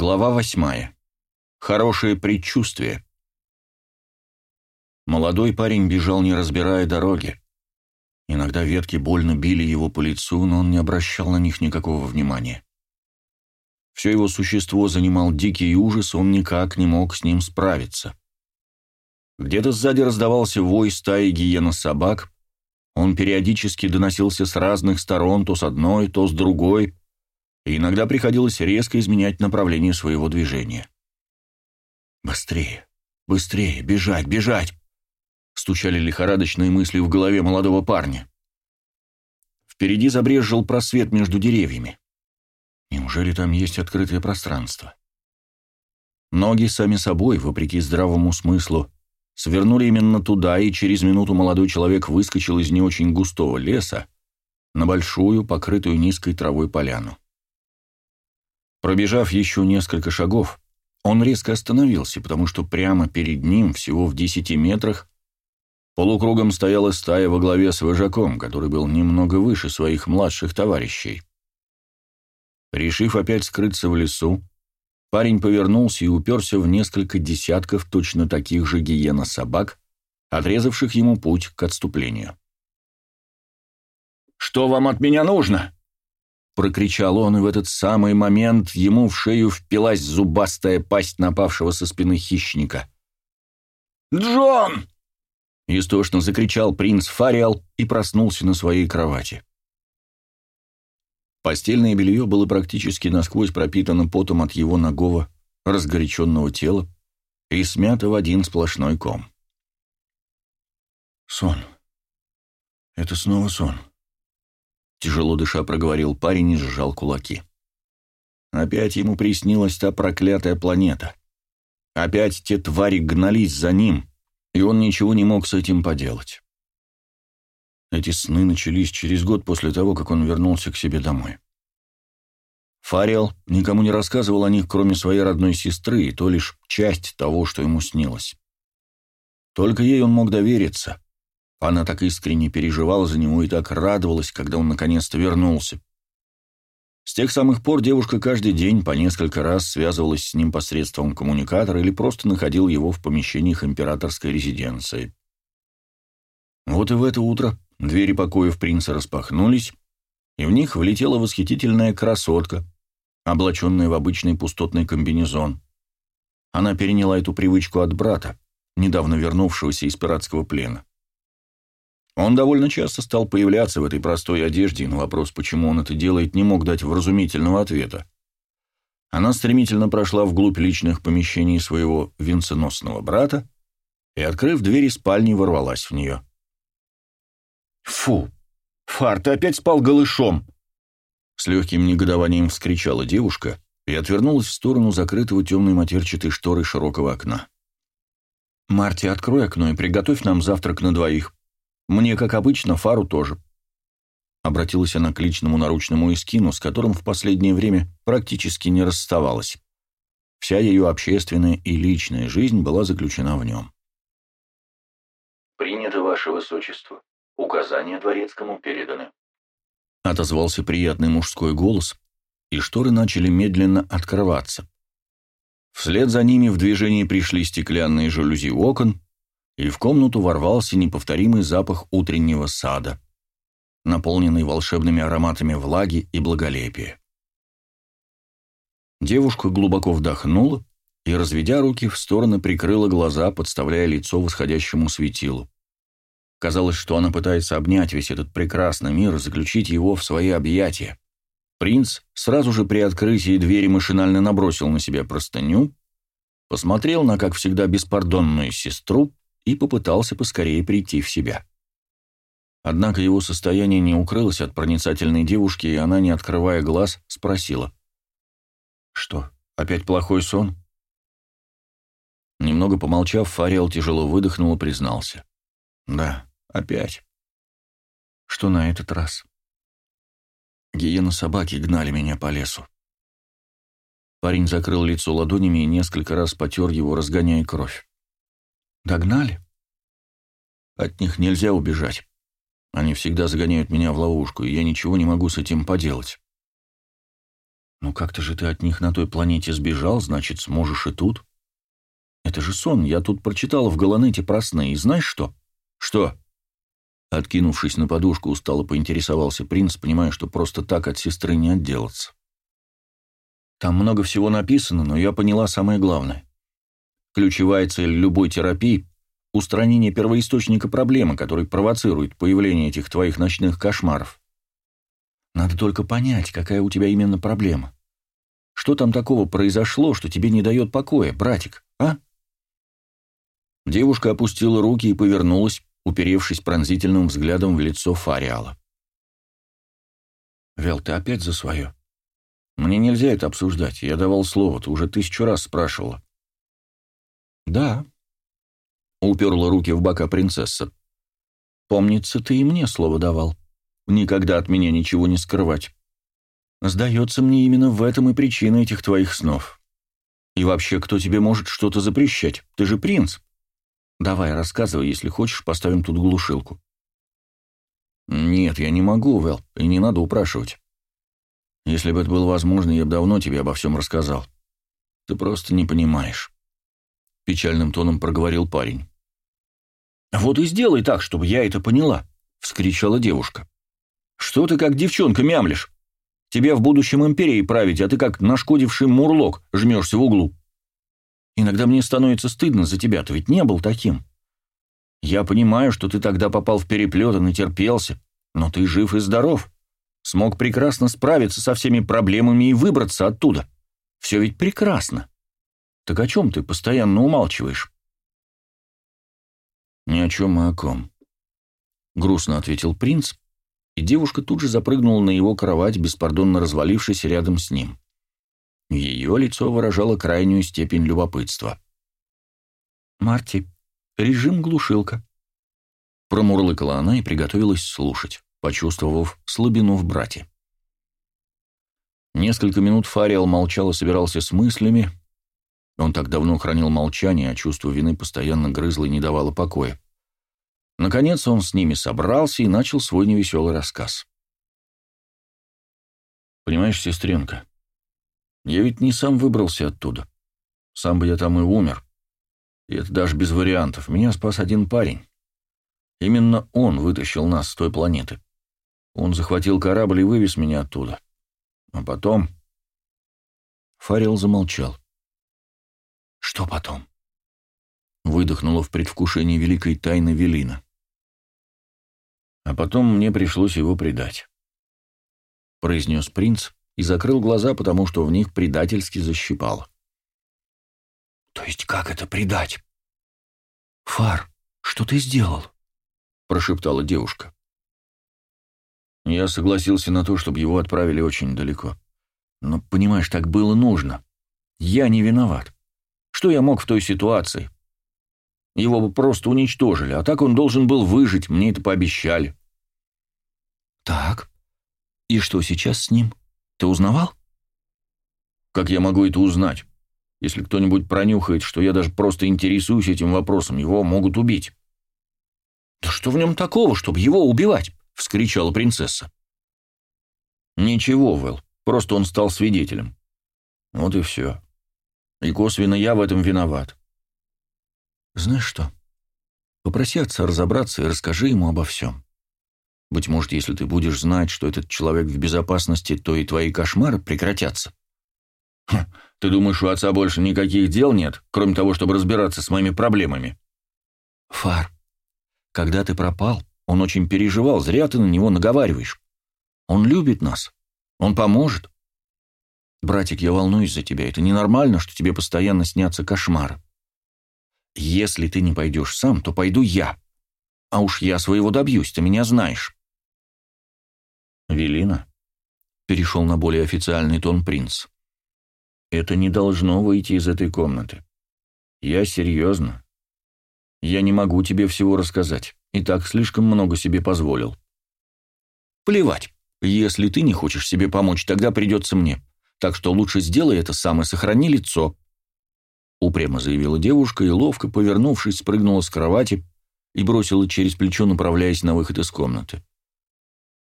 Глава восьмая. Хорошее предчувствие. Молодой парень бежал, не разбирая дороги. Иногда ветки больно били его по лицу, но он не обращал на них никакого внимания. Все его существо занимал дикий ужас, он никак не мог с ним справиться. Где-то сзади раздавался вой стаи гиена-собак, он периодически доносился с разных сторон, то с одной, то с другой, и иногда приходилось резко изменять направление своего движения. «Быстрее, быстрее, бежать, бежать!» стучали лихорадочные мысли в голове молодого парня. Впереди забрезжил просвет между деревьями. Неужели там есть открытое пространство? Ноги сами собой, вопреки здравому смыслу, свернули именно туда, и через минуту молодой человек выскочил из не очень густого леса на большую, покрытую низкой травой поляну. Пробежав еще несколько шагов, он резко остановился, потому что прямо перед ним, всего в десяти метрах, полукругом стояла стая во главе с вожаком, который был немного выше своих младших товарищей. Решив опять скрыться в лесу, парень повернулся и уперся в несколько десятков точно таких же гиена-собак, отрезавших ему путь к отступлению. «Что вам от меня нужно?» Прокричал он, и в этот самый момент ему в шею впилась зубастая пасть напавшего со спины хищника. «Джон!» Истошно закричал принц Фариал и проснулся на своей кровати. Постельное белье было практически насквозь пропитано потом от его ногого, разгоряченного тела и смято в один сплошной ком. «Сон. Это снова сон», Тяжело дыша проговорил парень и сжал кулаки. Опять ему приснилась та проклятая планета. Опять те твари гнались за ним, и он ничего не мог с этим поделать. Эти сны начались через год после того, как он вернулся к себе домой. Фариал никому не рассказывал о них, кроме своей родной сестры, и то лишь часть того, что ему снилось. Только ей он мог довериться, она так искренне переживала за него и так радовалась, когда он наконец-то вернулся. С тех самых пор девушка каждый день по несколько раз связывалась с ним посредством коммуникатора или просто находила его в помещениях императорской резиденции. Вот и в это утро двери покоев принца распахнулись, и в них влетела восхитительная красотка, облаченная в обычный пустотный комбинезон. Она переняла эту привычку от брата, недавно вернувшегося из пиратского плена. Он довольно часто стал появляться в этой простой одежде, и на вопрос, почему он это делает, не мог дать вразумительного ответа. Она стремительно прошла вглубь личных помещений своего венценосного брата и, открыв двери спальни, ворвалась в нее. «Фу! Фар, ты опять спал голышом!» С легким негодованием вскричала девушка и отвернулась в сторону закрытого темной матерчатой шторы широкого окна. «Марти, открой окно и приготовь нам завтрак на двоих», мне, как обычно, фару тоже. Обратилась она к личному наручному эскину, с которым в последнее время практически не расставалась. Вся ее общественная и личная жизнь была заключена в нем. «Принято, Ваше Высочество. Указания дворецкому переданы». Отозвался приятный мужской голос, и шторы начали медленно открываться. Вслед за ними в движение пришли стеклянные жалюзи окон, и в комнату ворвался неповторимый запах утреннего сада, наполненный волшебными ароматами влаги и благолепия. Девушка глубоко вдохнула и, разведя руки в стороны, прикрыла глаза, подставляя лицо восходящему светилу. Казалось, что она пытается обнять весь этот прекрасный мир и заключить его в свои объятия. Принц сразу же при открытии двери машинально набросил на себя простыню, посмотрел на, как всегда, беспардонную сестру и попытался поскорее прийти в себя. Однако его состояние не укрылось от проницательной девушки, и она, не открывая глаз, спросила. «Что, опять плохой сон?» Немного помолчав, Фарел тяжело выдохнул и признался. «Да, опять». «Что на этот раз?» Гиены собаки гнали меня по лесу. Парень закрыл лицо ладонями и несколько раз потер его, разгоняя кровь. Догнали? От них нельзя убежать. Они всегда загоняют меня в ловушку, и я ничего не могу с этим поделать. Ну как-то же ты от них на той планете сбежал, значит, сможешь и тут. Это же сон, я тут прочитал в Галанете про сны, и знаешь что? Что? Откинувшись на подушку, устало поинтересовался принц, понимая, что просто так от сестры не отделаться. Там много всего написано, но я поняла самое главное. Ключевая цель любой терапии – устранение первоисточника проблемы, который провоцирует появление этих твоих ночных кошмаров. Надо только понять, какая у тебя именно проблема. Что там такого произошло, что тебе не дает покоя, братик, а? Девушка опустила руки и повернулась, уперевшись пронзительным взглядом в лицо Фариала. «Вел, ты опять за свое? Мне нельзя это обсуждать, я давал слово, ты уже тысячу раз спрашивала». «Да», — уперла руки в бока принцесса. «Помнится, ты и мне слово давал. Никогда от меня ничего не скрывать. Сдается мне, именно в этом и причина этих твоих снов. И вообще, кто тебе может что-то запрещать? Ты же принц. Давай, рассказывай, если хочешь, поставим тут глушилку». «Нет, я не могу, Вэл, и не надо упрашивать. Если бы это было возможно, я бы давно тебе обо всем рассказал. Ты просто не понимаешь». Печальным тоном проговорил парень. «Вот и сделай так, чтобы я это поняла», — вскричала девушка. «Что ты как девчонка мямлишь? Тебе в будущем империи править, а ты как нашкодивший мурлок жмешься в углу. Иногда мне становится стыдно за тебя, ты ведь не был таким. Я понимаю, что ты тогда попал в переплет и натерпелся, но ты жив и здоров. Смог прекрасно справиться со всеми проблемами и выбраться оттуда. Все ведь прекрасно. Так о чем ты постоянно умалчиваешь? Ни о чем и о ком. Грустно ответил принц, и девушка тут же запрыгнула на его кровать, беспардонно развалившись рядом с ним. Ее лицо выражало крайнюю степень любопытства. «Марти, режим глушилка», — промурлыкала она и приготовилась слушать, почувствовав слабину в брате. Несколько минут Фариал молчал и собирался с мыслями. Он так давно хранил молчание, а чувство вины постоянно грызло и не давало покоя. Наконец он с ними собрался и начал свой невеселый рассказ. «Понимаешь, сестренка, я ведь не сам выбрался оттуда. Сам бы я там и умер. И это даже без вариантов. Меня спас один парень. Именно он вытащил нас с той планеты. Он захватил корабль и вывез меня оттуда. А потом... Фарил замолчал. «Что потом?» Выдохнула в предвкушении великой тайны Велина. «А потом мне пришлось его предать», — произнес принц, и закрыл глаза, потому что в них предательски защипало. «То есть как это предать?» «Фар, что ты сделал?» — прошептала девушка. Я согласился на то, чтобы его отправили очень далеко. Но, понимаешь, так было нужно. Я не виноват. Что я мог в той ситуации? Его бы просто уничтожили, а так он должен был выжить, мне это пообещали. Так, и что сейчас с ним? Ты узнавал? Как я могу это узнать? Если кто-нибудь пронюхает, что я даже просто интересуюсь этим вопросом, его могут убить. «Да что в нем такого, чтобы его убивать?» — вскричала принцесса. «Ничего, Вэл, просто он стал свидетелем. Вот и все. И косвенно я в этом виноват». «Знаешь что? Попроси отца разобраться и расскажи ему обо всем. Быть может, если ты будешь знать, что этот человек в безопасности, то и твои кошмары прекратятся. Хм, ты думаешь, у отца больше никаких дел нет, кроме того, чтобы разбираться с моими проблемами? Фар, когда ты пропал, он очень переживал, зря ты на него наговариваешь. Он любит нас. Он поможет. Братик, я волнуюсь за тебя. Это ненормально, что тебе постоянно снятся кошмары. Если ты не пойдешь сам, то пойду я. А уж я своего добьюсь, ты меня знаешь. «Велина?» — перешел на более официальный тон принц. «Это не должно выйти из этой комнаты. Я серьезно. Я не могу тебе всего рассказать, и так слишком много себе позволил». «Плевать. Если ты не хочешь себе помочь, тогда придется мне. Так что лучше сделай это сам и сохрани лицо», — упрямо заявила девушка и, ловко повернувшись, спрыгнула с кровати и бросила через плечо, направляясь на выход из комнаты.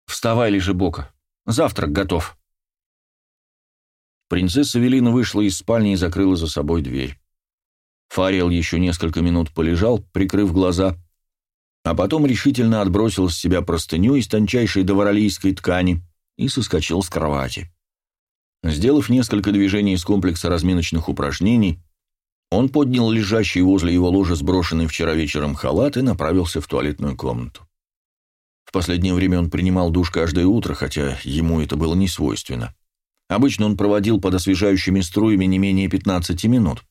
«Вставай, Лежебока. Завтрак готов». Принцесса Велина вышла из спальни и закрыла за собой дверь. Фариэл еще несколько минут полежал, прикрыв глаза, а потом решительно отбросил с себя простыню из тончайшей доворолийской ткани и соскочил с кровати. Сделав несколько движений из комплекса разминочных упражнений, он поднял лежащий возле его ложа сброшенный вчера вечером халат и направился в туалетную комнату. В последнее время он принимал душ каждое утро, хотя ему это было не свойственно. Обычно он проводил под освежающими струями не менее 15 минут.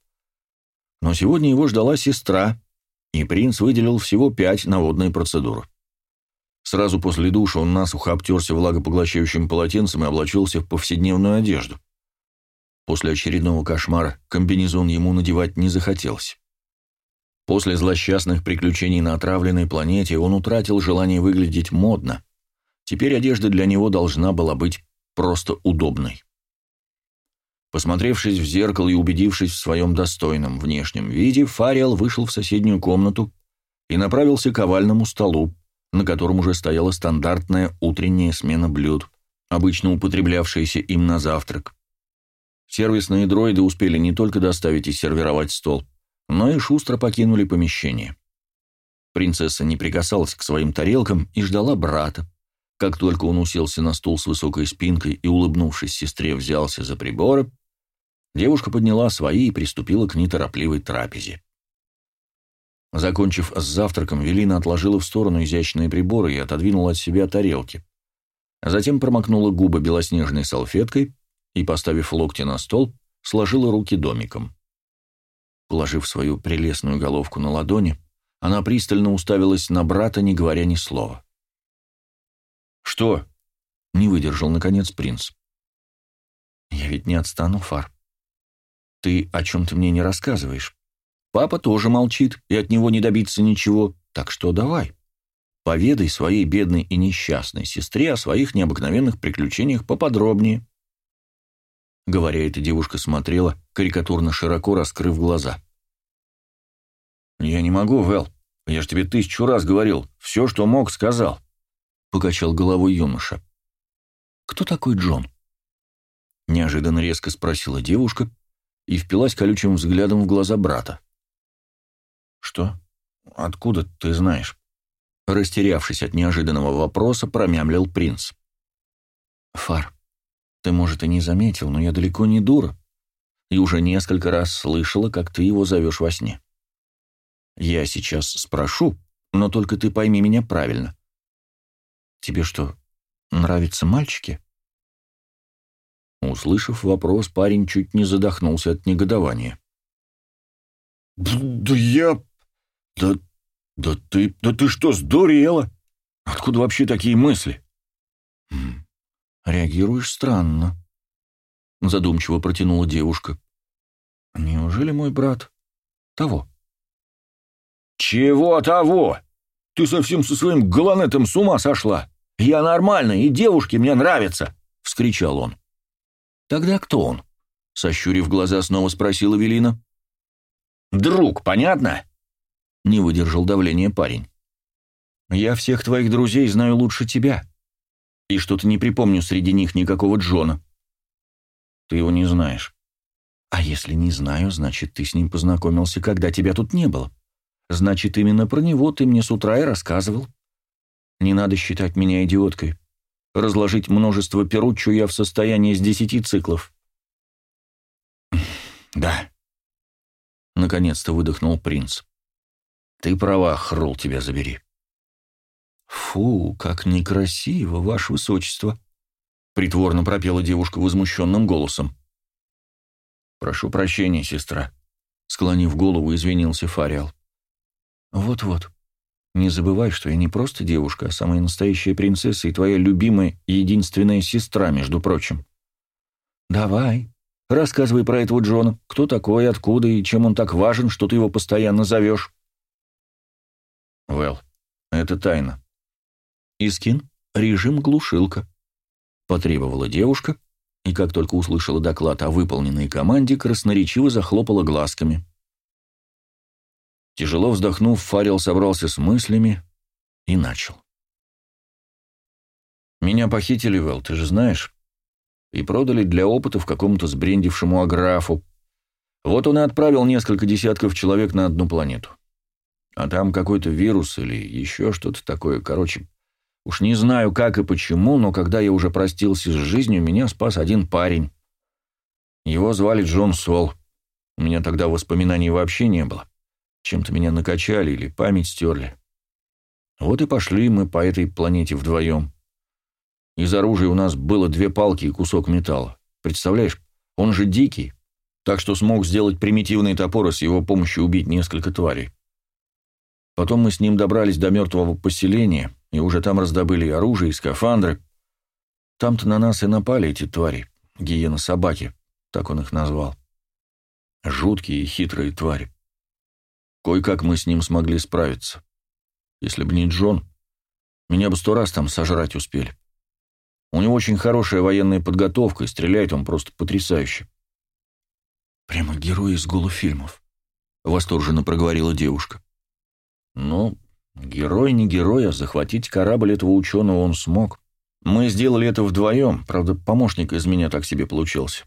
Но сегодня его ждала сестра, и принц выделил всего пять на водные процедуры. Сразу после душа он насухо обтерся влагопоглощающим полотенцем и облачился в повседневную одежду. После очередного кошмара комбинезон ему надевать не захотелось. После злосчастных приключений на отравленной планете он утратил желание выглядеть модно. Теперь одежда для него должна была быть просто удобной. Посмотревшись в зеркало и убедившись в своем достойном внешнем виде, Фариал вышел в соседнюю комнату и направился к овальному столу, на котором уже стояла стандартная утренняя смена блюд, обычно употреблявшаяся им на завтрак. Сервисные дроиды успели не только доставить и сервировать стол, но и шустро покинули помещение. Принцесса не прикасалась к своим тарелкам и ждала брата. Как только он уселся на стул с высокой спинкой и, улыбнувшись сестре, взялся за приборы, девушка подняла свои и приступила к неторопливой трапезе. Закончив с завтраком, Велина отложила в сторону изящные приборы и отодвинула от себя тарелки. Затем промокнула губы белоснежной салфеткой и, поставив локти на стол, сложила руки домиком. Положив свою прелестную головку на ладони, она пристально уставилась на брата, не говоря ни слова. «Что?» — не выдержал, наконец, принц. «Я ведь не отстану, Фар. Ты о чем-то мне не рассказываешь. Папа тоже молчит, и от него не добиться ничего, так что давай. Поведай своей бедной и несчастной сестре о своих необыкновенных приключениях поподробнее». Говоря это, девушка смотрела, карикатурно широко раскрыв глаза. «Я не могу, Вэл. Я же тебе тысячу раз говорил. Все, что мог, сказал», — покачал головой юноша. «Кто такой Джон?» Неожиданно резко спросила девушка и впилась колючим взглядом в глаза брата. «Что? Откуда ты знаешь?» Растерявшись от неожиданного вопроса, промямлил принц. «Фар, ты, может, и не заметил, но я далеко не дура. И уже несколько раз слышала, как ты его зовешь во сне. Я сейчас спрошу, но только ты пойми меня правильно. Тебе что, нравятся мальчики? Услышав вопрос, парень чуть не задохнулся от негодования. «Да я... Да... Да ты... Да ты что, сдурела? Откуда вообще такие мысли?» «Реагируешь странно», — задумчиво протянула девушка. «Неужели мой брат того?» «Чего того? Ты совсем со своим голонетом с ума сошла? Я нормальный, и девушки мне нравятся!» — вскричал он. «Тогда кто он?» — сощурив глаза, снова спросила Велина. «Друг, понятно?» — не выдержал давления парень. «Я всех твоих друзей знаю лучше тебя», и что-то не припомню среди них никакого Джона. Ты его не знаешь. А если не знаю, значит, ты с ним познакомился, когда тебя тут не было. Значит, именно про него ты мне с утра и рассказывал. Не надо считать меня идиоткой. Разложить множество перуччо я в состоянии с десяти циклов. Да. Наконец-то выдохнул принц. Ты права, Хрул, тебя забери. «Фу, как некрасиво, ваше высочество!» — притворно пропела девушка возмущенным голосом. «Прошу прощения, сестра», — склонив голову, извинился Фариал. «Вот-вот. Не забывай, что я не просто девушка, а самая настоящая принцесса и твоя любимая и единственная сестра, между прочим. Давай, рассказывай про этого Джона. Кто такой, откуда и чем он так важен, что ты его постоянно зовешь?» «Вэл, это тайна», Искин, режим глушилка», — потребовала девушка, и как только услышала доклад о выполненной команде, красноречиво захлопала глазками. Тяжело вздохнув, Фарил собрался с мыслями и начал. «Меня похитили, Вэл, ты же знаешь. и продали для опытов какому-то сбрендившему аграфу. Вот он и отправил несколько десятков человек на одну планету. А там какой-то вирус или еще что-то такое. Короче, уж не знаю как и почему, но когда я уже простился с жизнью, меня спас один парень. Его звали Джон Сол. У меня тогда воспоминаний вообще не было. Чем-то меня накачали или память стерли. Вот и пошли мы по этой планете вдвоем. Из оружия у нас было две палки и кусок металла. Представляешь, он же дикий, так что смог сделать примитивный топор и с его помощью убить несколько тварей. Потом мы с ним добрались до мертвого поселения, и уже там раздобыли оружие и скафандры. Там-то на нас и напали эти твари, гиены-собаки, так он их назвал. Жуткие и хитрые твари. Кое-как мы с ним смогли справиться. Если бы не Джон, меня бы сто раз там сожрать успели. У него очень хорошая военная подготовка, и стреляет он просто потрясающе. «Прямо герой из голофильмов», — восторженно проговорила девушка. «Ну, герой не герой, а захватить корабль этого ученого он смог. Мы сделали это вдвоем, правда, помощник из меня так себе получился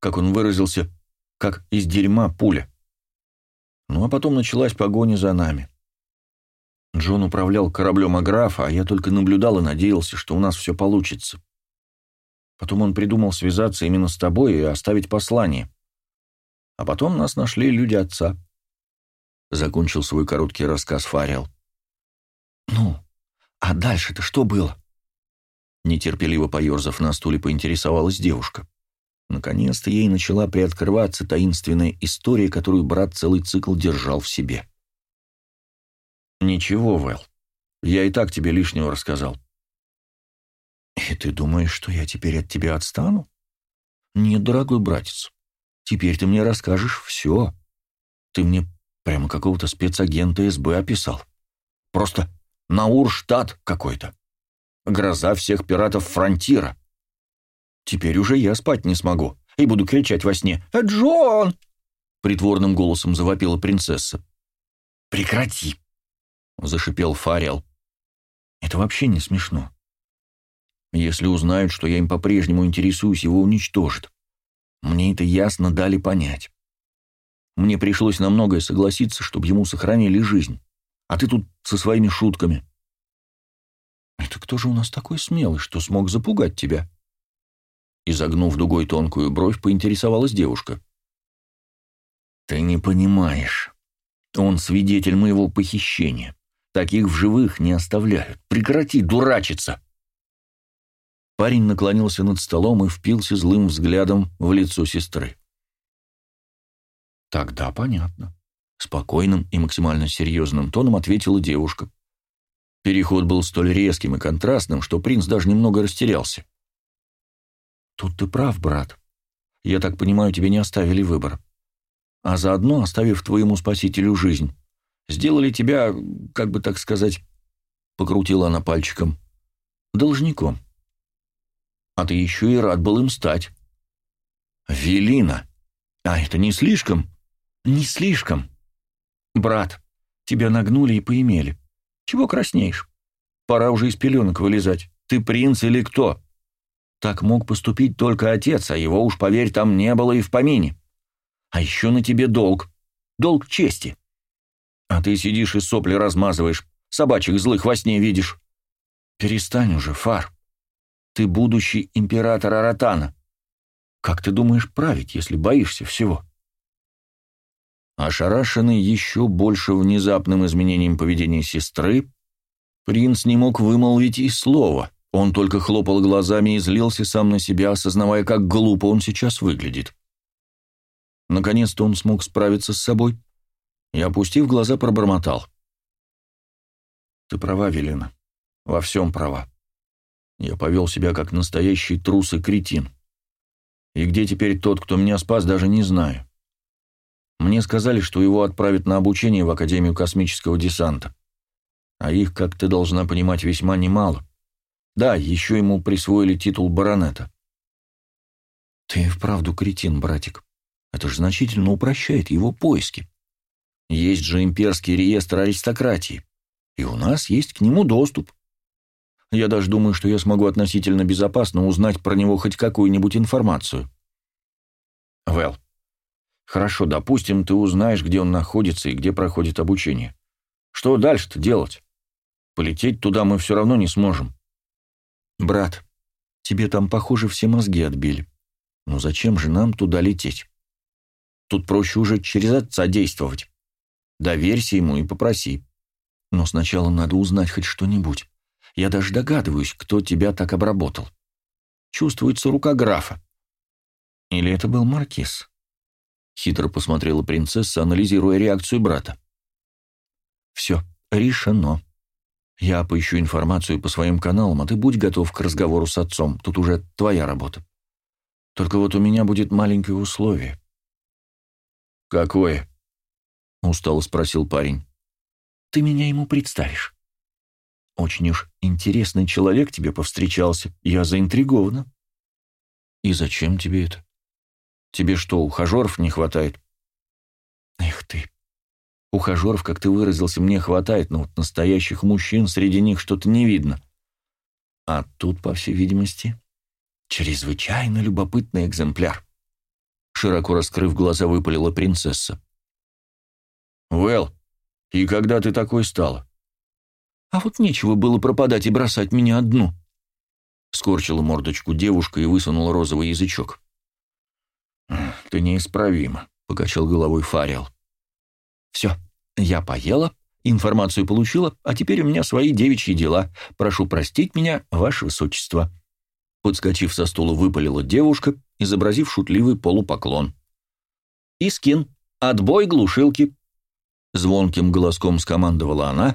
как он выразился, как из дерьма пуля. Ну а потом началась погоня за нами. Джон управлял кораблем Аграфа, а я только наблюдал и надеялся, что у нас все получится. Потом он придумал связаться именно с тобой и оставить послание. А потом нас нашли люди отца. Закончил свой короткий рассказ Фарел. «Ну, а дальше-то что было?» Нетерпеливо поерзав на стуле, поинтересовалась девушка. Наконец-то ей начала приоткрываться таинственная история, которую брат целый цикл держал в себе. «Ничего, Вэл, я и так тебе лишнего рассказал». «И ты думаешь, что я теперь от тебя отстану?» «Нет, дорогой братец, теперь ты мне расскажешь все. Ты мне прямо какого-то спецагента СБ описал. Просто Наурштадт какой-то. Гроза всех пиратов Фронтира. Теперь уже я спать не смогу и буду кричать во сне «А, «Джон!» Притворным голосом завопила принцесса. «Прекрати!» — зашипел Фарел. «Это вообще не смешно. Если узнают, что я им по-прежнему интересуюсь, его уничтожат. Мне это ясно дали понять. Мне пришлось на многое согласиться, чтобы ему сохранили жизнь. А ты тут со своими шутками». «Это кто же у нас такой смелый, что смог запугать тебя?» Изогнув дугой тонкую бровь, поинтересовалась девушка. «Ты не понимаешь. Он свидетель моего похищения. Таких в живых не оставляют. Прекрати дурачиться!» Парень наклонился над столом и впился злым взглядом в лицо сестры. «Тогда понятно», — спокойным и максимально серьезным тоном ответила девушка. Переход был столь резким и контрастным, что принц даже немного растерялся. «Тут ты прав, брат. Я так понимаю, тебе не оставили выбор. А заодно, оставив твоему спасителю жизнь, сделали тебя, как бы так сказать, покрутила она пальчиком, должником. А ты еще и рад был им стать. Велина! А это не слишком? Не слишком. Брат, тебя нагнули и поимели. Чего краснеешь? Пора уже из пеленок вылезать. Ты принц или кто?» Так мог поступить только отец, а его уж, поверь, там не было и в помине. А еще на тебе долг. Долг чести. А ты сидишь и сопли размазываешь, собачек злых во сне видишь. Перестань уже, Фар. Ты будущий император Аратана. Как ты думаешь править, если боишься всего? Ошарашенный еще больше внезапным изменением поведения сестры, принц не мог вымолвить и слова — он только хлопал глазами и злился сам на себя, осознавая, как глупо он сейчас выглядит. Наконец-то он смог справиться с собой и, опустив глаза, пробормотал. «Ты права, Велена. Во всем права. Я повел себя как настоящий трус и кретин. И где теперь тот, кто меня спас, даже не знаю. Мне сказали, что его отправят на обучение в Академию космического десанта. А их, как ты должна понимать, весьма немало. Да, еще ему присвоили титул баронета. Ты вправду кретин, братик. Это же значительно упрощает его поиски. Есть же имперский реестр аристократии, и у нас есть к нему доступ. Я даже думаю, что я смогу относительно безопасно узнать про него хоть какую-нибудь информацию. Вэл, хорошо, допустим, ты узнаешь, где он находится и где проходит обучение. Что дальше-то делать? Полететь туда мы все равно не сможем. Брат, тебе там, похоже, все мозги отбили. Но зачем же нам туда лететь? Тут проще уже через отца действовать. Доверься ему и попроси. Но сначала надо узнать хоть что-нибудь. Я даже догадываюсь, кто тебя так обработал. Чувствуется рука графа. Или это был маркиз? Хитро посмотрела принцесса, анализируя реакцию брата. Все, решено. Я поищу информацию по своим каналам, а ты будь готов к разговору с отцом. Тут уже твоя работа. Только вот у меня будет маленькое условие. «Какое?» — устало спросил парень. «Ты меня ему представишь. Очень уж интересный человек тебе повстречался. Я заинтригована». «И зачем тебе это? Тебе что, ухажеров не хватает?» «Эх ты! Ухажеров, как ты выразился, мне хватает, но вот настоящих мужчин среди них что-то не видно. А тут, по всей видимости, чрезвычайно любопытный экземпляр». Широко раскрыв глаза, выпалила принцесса. «Вэл, и когда ты такой стала?» «А вот нечего было пропадать и бросать меня одну», — скорчила мордочку девушка и высунула розовый язычок. «Ты неисправима», — покачал головой Фариал. «Все, я поела, информацию получила, а теперь у меня свои девичьи дела. Прошу простить меня, ваше высочество». Подскочив со стула, выпалила девушка, изобразив шутливый полупоклон. «Искин, отбой глушилки!» Звонким голоском скомандовала она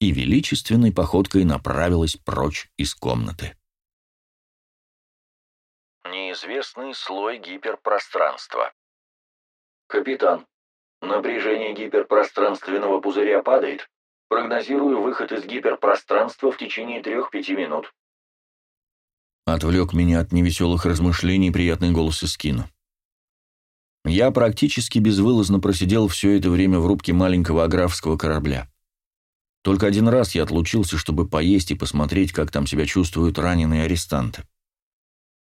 и величественной походкой направилась прочь из комнаты. Неизвестный слой гиперпространства. Капитан, напряжение гиперпространственного пузыря падает. Прогнозирую выход из гиперпространства в течение трех-пяти минут. Отвлек меня от невеселых размышлений приятный голос Искина. Я практически безвылазно просидел все это время в рубке маленького аграфского корабля. Только один раз я отлучился, чтобы поесть и посмотреть, как там себя чувствуют раненые арестанты.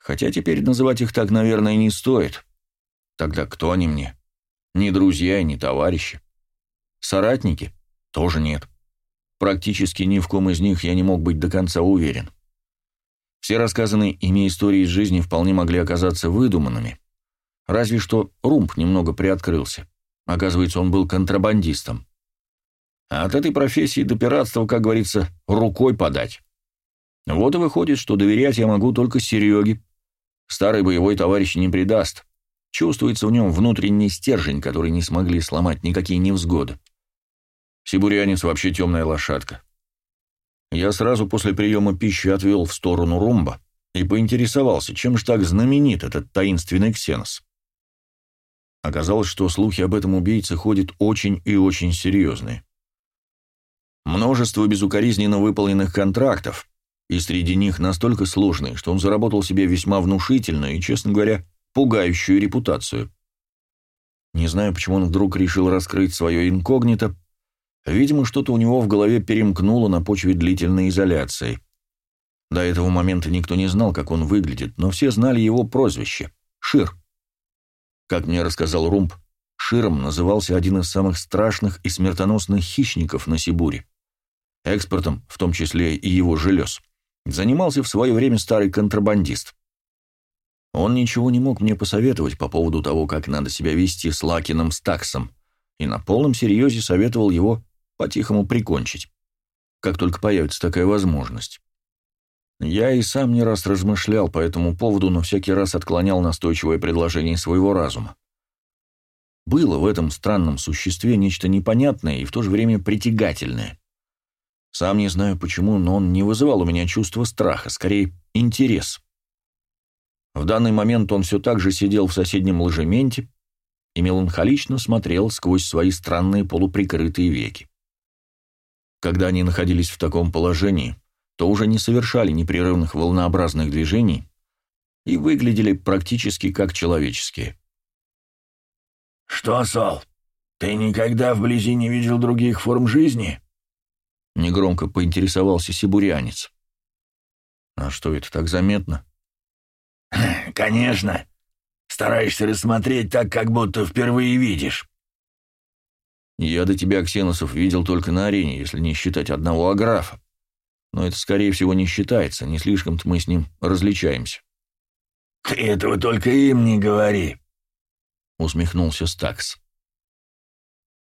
Хотя теперь называть их так, наверное, не стоит. Тогда кто они мне? Ни друзья ни товарищи. Соратники? Тоже нет. Практически ни в ком из них я не мог быть до конца уверен. Все рассказанные ими истории из жизни вполне могли оказаться выдуманными, Разве что румб немного приоткрылся. Оказывается, он был контрабандистом. А от этой профессии до пиратства, как говорится, рукой подать. Вот и выходит, что доверять я могу только Сереге. Старый боевой товарищ не предаст. Чувствуется в нем внутренний стержень, который не смогли сломать никакие невзгоды. Сибурянец вообще темная лошадка. Я сразу после приема пищи отвел в сторону румба и поинтересовался, чем же так знаменит этот таинственный ксенос. Оказалось, что слухи об этом убийце ходят очень и очень серьезные. Множество безукоризненно выполненных контрактов, и среди них настолько сложные, что он заработал себе весьма внушительную и, честно говоря, пугающую репутацию. Не знаю, почему он вдруг решил раскрыть свое инкогнито. Видимо, что-то у него в голове перемкнуло на почве длительной изоляции. До этого момента никто не знал, как он выглядит, но все знали его прозвище — Шир. Как мне рассказал Румб, Широм назывался один из самых страшных и смертоносных хищников на Сибуре. Экспортом, в том числе и его желез, занимался в свое время старый контрабандист. Он ничего не мог мне посоветовать по поводу того, как надо себя вести с Лакином Стаксом, и на полном серьезе советовал его по-тихому прикончить, как только появится такая возможность. Я и сам не раз размышлял по этому поводу, но всякий раз отклонял настойчивое предложение своего разума. Было в этом странном существе нечто непонятное и в то же время притягательное. Сам не знаю почему, но он не вызывал у меня чувства страха, скорее интерес. В данный момент он все так же сидел в соседнем ложементе и меланхолично смотрел сквозь свои странные полуприкрытые веки. Когда они находились в таком положении, то уже не совершали непрерывных волнообразных движений и выглядели практически как человеческие. «Что, Сол, ты никогда вблизи не видел других форм жизни?» Негромко поинтересовался сибурянец. А что это так заметно? Конечно. Стараешься рассмотреть так, как будто впервые видишь. Я до тебя, Ксеносов, видел только на арене, если не считать одного аграфа. Но это, скорее всего, не считается, не слишком-то мы с ним различаемся. «Ты этого только им не говори», — усмехнулся Стакс.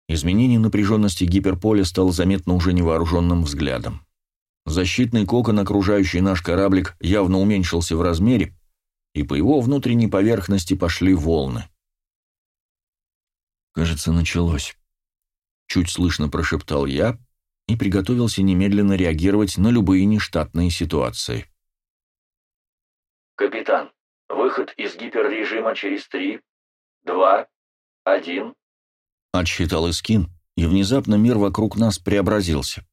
Изменение напряженности гиперполя стало заметно уже невооруженным взглядом. Защитный кокон, окружающий наш кораблик, явно уменьшился в размере, и по его внутренней поверхности пошли волны. «Кажется, началось», — чуть слышно прошептал я и приготовился немедленно реагировать на любые нештатные ситуации. «Капитан, выход из гиперрежима через три, два, один...» Отсчитал Искин, и внезапно мир вокруг нас преобразился.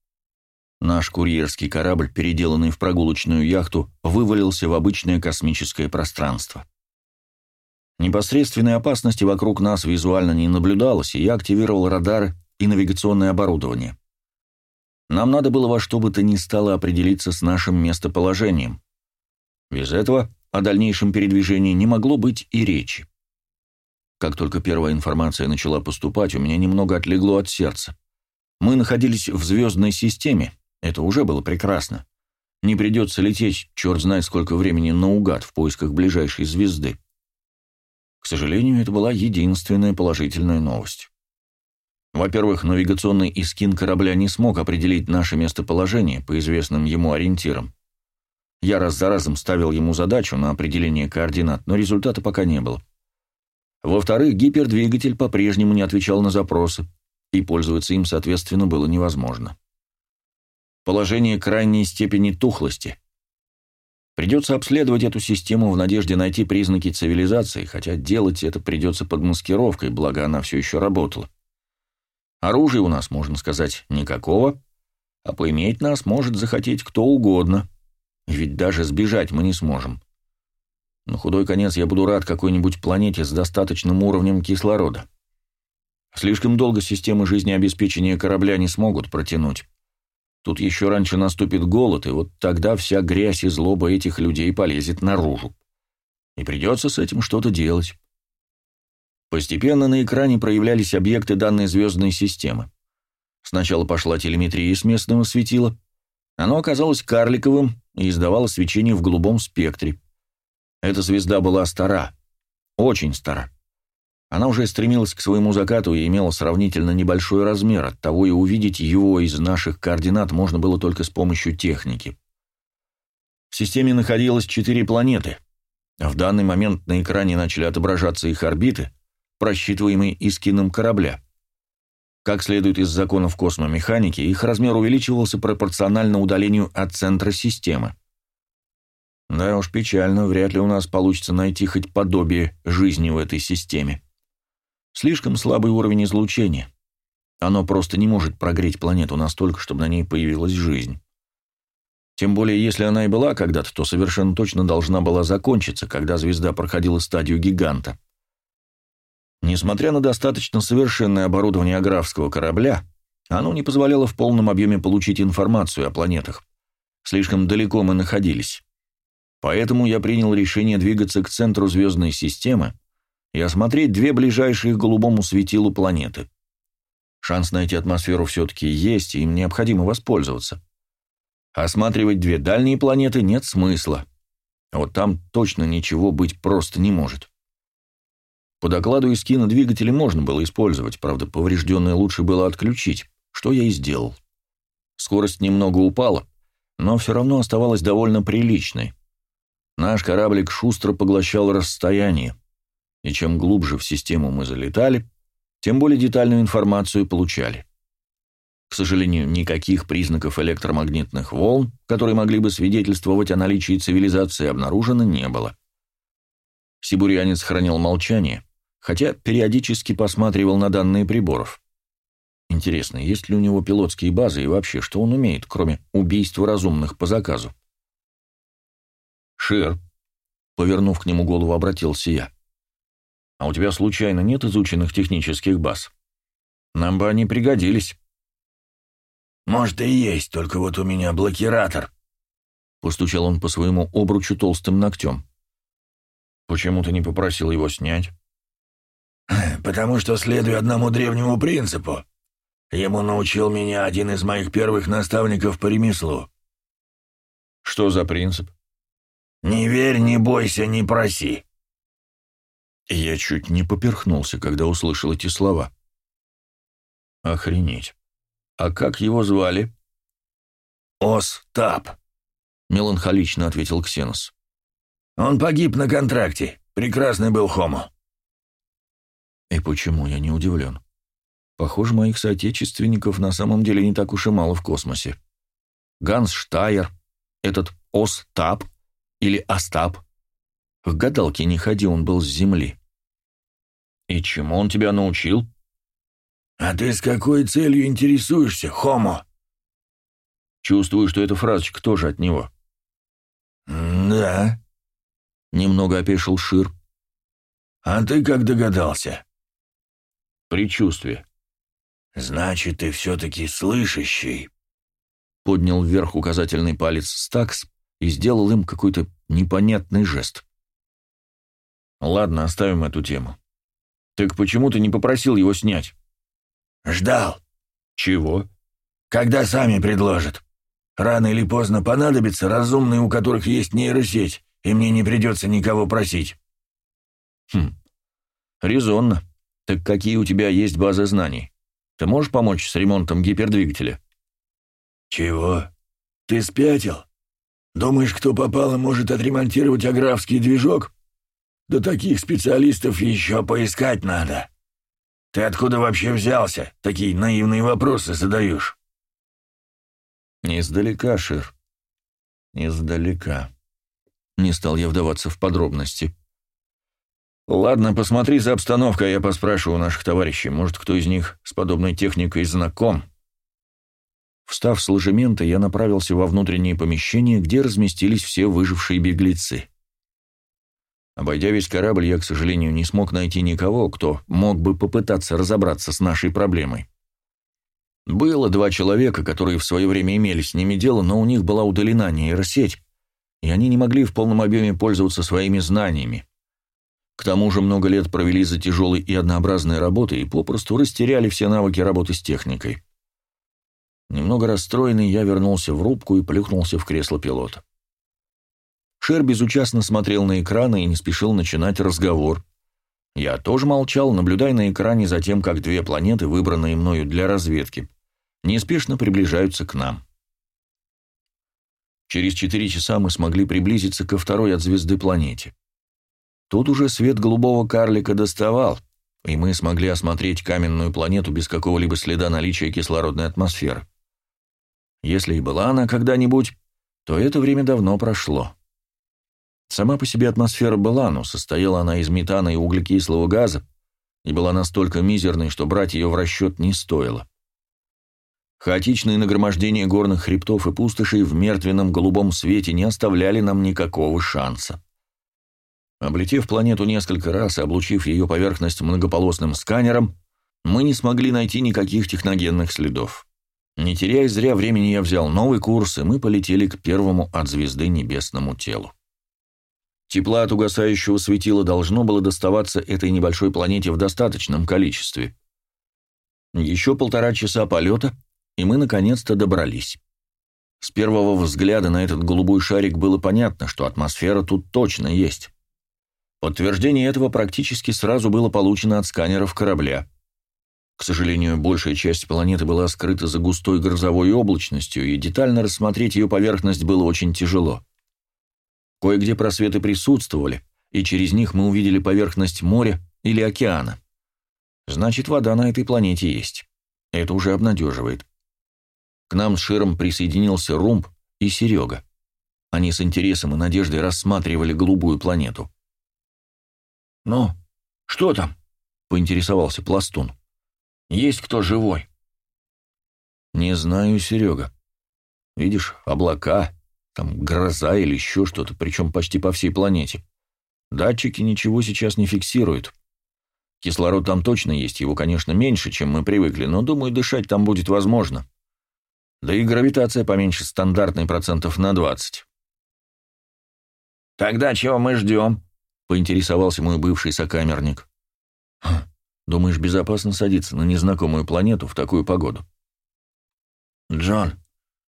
Наш курьерский корабль, переделанный в прогулочную яхту, вывалился в обычное космическое пространство. Непосредственной опасности вокруг нас визуально не наблюдалось, и я активировал радары и навигационное оборудование. Нам надо было во что бы то ни стало определиться с нашим местоположением. Без этого о дальнейшем передвижении не могло быть и речи. Как только первая информация начала поступать, у меня немного отлегло от сердца. Мы находились в звездной системе, это уже было прекрасно. Не придется лететь, черт знает сколько времени, наугад в поисках ближайшей звезды. К сожалению, это была единственная положительная новость. Во-первых, навигационный искин корабля не смог определить наше местоположение по известным ему ориентирам. Я раз за разом ставил ему задачу на определение координат, но результата пока не было. Во-вторых, гипердвигатель по-прежнему не отвечал на запросы, и пользоваться им, соответственно, было невозможно. Положение крайней степени тухлости. Придется обследовать эту систему в надежде найти признаки цивилизации, хотя делать это придется под маскировкой, благо она все еще работала. Оружия у нас, можно сказать, никакого, а поиметь нас может захотеть кто угодно, ведь даже сбежать мы не сможем. На худой конец я буду рад какой-нибудь планете с достаточным уровнем кислорода. Слишком долго системы жизнеобеспечения корабля не смогут протянуть. Тут еще раньше наступит голод, и вот тогда вся грязь и злоба этих людей полезет наружу. И придется с этим что-то делать. Постепенно на экране проявлялись объекты данной звездной системы. Сначала пошла телеметрия с местного светила. Оно оказалось карликовым и издавало свечение в голубом спектре. Эта звезда была стара, очень стара. Она уже стремилась к своему закату и имела сравнительно небольшой размер, оттого и увидеть его из наших координат можно было только с помощью техники. В системе находилось четыре планеты. В данный момент на экране начали отображаться их орбиты, просчитываемые искином корабля. Как следует из законов космомеханики, их размер увеличивался пропорционально удалению от центра системы. Да уж печально, вряд ли у нас получится найти хоть подобие жизни в этой системе. Слишком слабый уровень излучения. Оно просто не может прогреть планету настолько, чтобы на ней появилась жизнь. Тем более, если она и была когда-то, то совершенно точно должна была закончиться, когда звезда проходила стадию гиганта. Несмотря на достаточно совершенное оборудование аграфского корабля, оно не позволяло в полном объеме получить информацию о планетах. Слишком далеко мы находились. Поэтому я принял решение двигаться к центру звездной системы и осмотреть две ближайшие к голубому светилу планеты. Шанс найти атмосферу все-таки есть, и им необходимо воспользоваться. Осматривать две дальние планеты нет смысла. Вот там точно ничего быть просто не может. По докладу из кинодвигателя можно было использовать, правда, поврежденное лучше было отключить, что я и сделал. Скорость немного упала, но все равно оставалась довольно приличной. Наш кораблик шустро поглощал расстояние и чем глубже в систему мы залетали, тем более детальную информацию получали. К сожалению, никаких признаков электромагнитных волн, которые могли бы свидетельствовать о наличии цивилизации, обнаружено не было. Сибурянец хранил молчание, хотя периодически посматривал на данные приборов. Интересно, есть ли у него пилотские базы и вообще, что он умеет, кроме убийства разумных по заказу? «Шер», — повернув к нему голову, обратился я. А у тебя случайно нет изученных технических баз? Нам бы они пригодились. Может и есть, только вот у меня блокиратор. постучал он по своему обручу толстым ногтем. «Почему ты не попросил его снять?» «Потому что следую одному древнему принципу. Ему научил меня один из моих первых наставников по ремеслу». «Что за принцип?» «Не верь, не бойся, не проси». Я чуть не поперхнулся, когда услышал эти слова. Охренеть. А как его звали? Остап, меланхолично ответил Ксенос. Он погиб на контракте. Прекрасный был Хомо. И почему я не удивлен? Похоже, моих соотечественников на самом деле не так уж и мало в космосе. Ганс Штайер, этот Остап или Остап. К гадалке не ходи, он был с Земли. И чему он тебя научил? А ты с какой целью интересуешься, Хомо? Чувствую, что эта фразочка тоже от него. «Да», — немного опешил Шир. «А ты как догадался?» «Предчувствие». «Значит, ты все-таки слышащий», — поднял вверх указательный палец Стакс и сделал им какой-то непонятный жест. «Ладно, оставим эту тему. Так почему ты не попросил его снять?» «Ждал». «Чего?» «Когда сами предложат». Рано или поздно понадобятся разумные, у которых есть нейросеть, и мне не придется никого просить». «Хм, резонно. Так какие у тебя есть базы знаний? Ты можешь помочь с ремонтом гипердвигателя?» «Чего? Ты спятил? Думаешь, кто попало, может отремонтировать аграфский движок? Да таких специалистов еще поискать надо. Ты откуда вообще взялся? Такие наивные вопросы задаешь». «Издалека, Шир. Издалека». Не стал я вдаваться в подробности. «Ладно, посмотри за обстановкой, а я поспрашиваю у наших товарищей. Может, кто из них с подобной техникой знаком?» Встав с ложемента, я направился во внутреннее помещение, где разместились все выжившие беглецы. Обойдя весь корабль, я, к сожалению, не смог найти никого, кто мог бы попытаться разобраться с нашей проблемой. Было два человека, которые в свое время имели с ними дело, но у них была удалена нейросеть, и они не могли в полном объеме пользоваться своими знаниями. К тому же много лет провели за тяжелой и однообразной работой и попросту растеряли все навыки работы с техникой. Немного расстроенный, я вернулся в рубку и плюхнулся в кресло пилота. Шер безучастно смотрел на экраны и не спешил начинать разговор. Я тоже молчал, наблюдая на экране за тем, как две планеты, выбранные мною для разведки, неспешно приближаются к нам. Через четыре часа мы смогли приблизиться ко второй от звезды планете. Тут уже свет голубого карлика доставал, и мы смогли осмотреть каменную планету без какого-либо следа наличия кислородной атмосферы. Если и была она когда-нибудь, то это время давно прошло. Сама по себе атмосфера была, но состояла она из метана и углекислого газа, и была настолько мизерной, что брать ее в расчет не стоило. Хаотичные нагромождения горных хребтов и пустошей в мертвенном голубом свете не оставляли нам никакого шанса. Облетев планету несколько раз и облучив ее поверхность многополосным сканером, мы не смогли найти никаких техногенных следов. Не теряя зря времени, я взял новый курс, и мы полетели к первому от звезды небесному телу. Тепла от угасающего светила должно было доставаться этой небольшой планете в достаточном количестве. Еще полтора часа полета, и мы наконец-то добрались. С первого взгляда на этот голубой шарик было понятно, что атмосфера тут точно есть. Подтверждение этого практически сразу было получено от сканеров корабля. К сожалению, большая часть планеты была скрыта за густой грозовой облачностью, и детально рассмотреть ее поверхность было очень тяжело. Кое-где просветы присутствовали, и через них мы увидели поверхность моря или океана. Значит, вода на этой планете есть. Это уже обнадеживает. К нам с Широм присоединился Румб и Серега. Они с интересом и надеждой рассматривали голубую планету. «Ну, что там?» — поинтересовался Пластун. «Есть кто живой?» «Не знаю, Серега. Видишь, облака, там гроза или еще что-то, причем почти по всей планете. Датчики ничего сейчас не фиксируют. Кислород там точно есть, его, конечно, меньше, чем мы привыкли, но, думаю, дышать там будет возможно. Да и гравитация поменьше стандартной процентов на 20. «Тогда чего мы ждем?» — поинтересовался мой бывший сокамерник. «Хм, «Думаешь, безопасно садиться на незнакомую планету в такую погоду?» «Джон,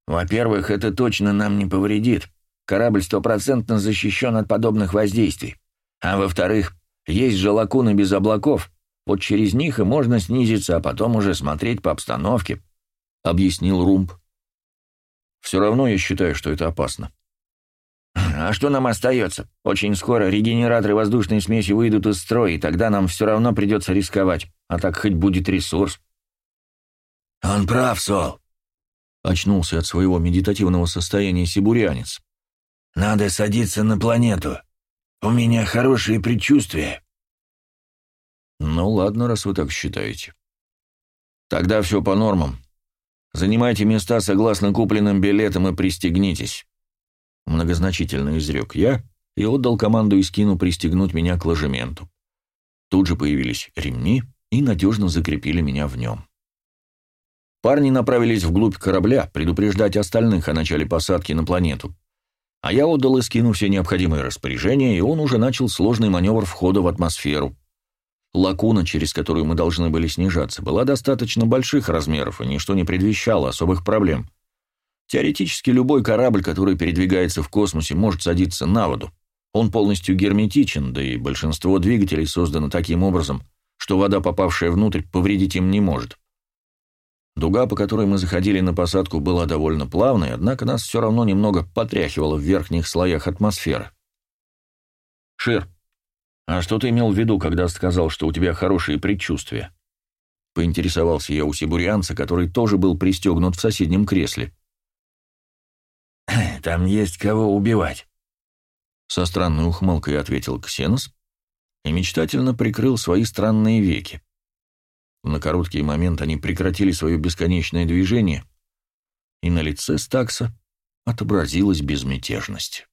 во-первых, это точно нам не повредит. Корабль стопроцентно защищен от подобных воздействий. А во-вторых, есть же лакуны без облаков. Вот через них и можно снизиться, а потом уже смотреть по обстановке», — объяснил Румб. «Все равно я считаю, что это опасно. А что нам остается? Очень скоро регенераторы воздушной смеси выйдут из строя, и тогда нам все равно придется рисковать, а так хоть будет ресурс. Он прав, Сол. Очнулся от своего медитативного состояния сибурянец. Надо садиться на планету. У меня хорошие предчувствия. Ну ладно, раз вы так считаете. Тогда все по нормам. Занимайте места согласно купленным билетам и пристегнитесь. Многозначительно изрек я и отдал команду Искину пристегнуть меня к ложементу. Тут же появились ремни и надежно закрепили меня в нем. Парни направились вглубь корабля, предупреждать остальных о начале посадки на планету. А я отдал Искину все необходимые распоряжения, и он уже начал сложный маневр входа в атмосферу. Лакуна, через которую мы должны были снижаться, была достаточно больших размеров, и ничто не предвещало особых проблем. Теоретически любой корабль, который передвигается в космосе, может садиться на воду. Он полностью герметичен, да и большинство двигателей создано таким образом, что вода, попавшая внутрь, повредить им не может. Дуга, по которой мы заходили на посадку, была довольно плавной, однако нас все равно немного потряхивало в верхних слоях атмосферы. «Шир, а что ты имел в виду, когда сказал, что у тебя хорошие предчувствия?» Поинтересовался я у сибурианца, который тоже был пристегнут в соседнем кресле. Там есть кого убивать. Со странной ухмылкой ответил Ксенос и мечтательно прикрыл свои странные веки. На короткий момент они прекратили свое бесконечное движение, и на лице Стакса отобразилась безмятежность.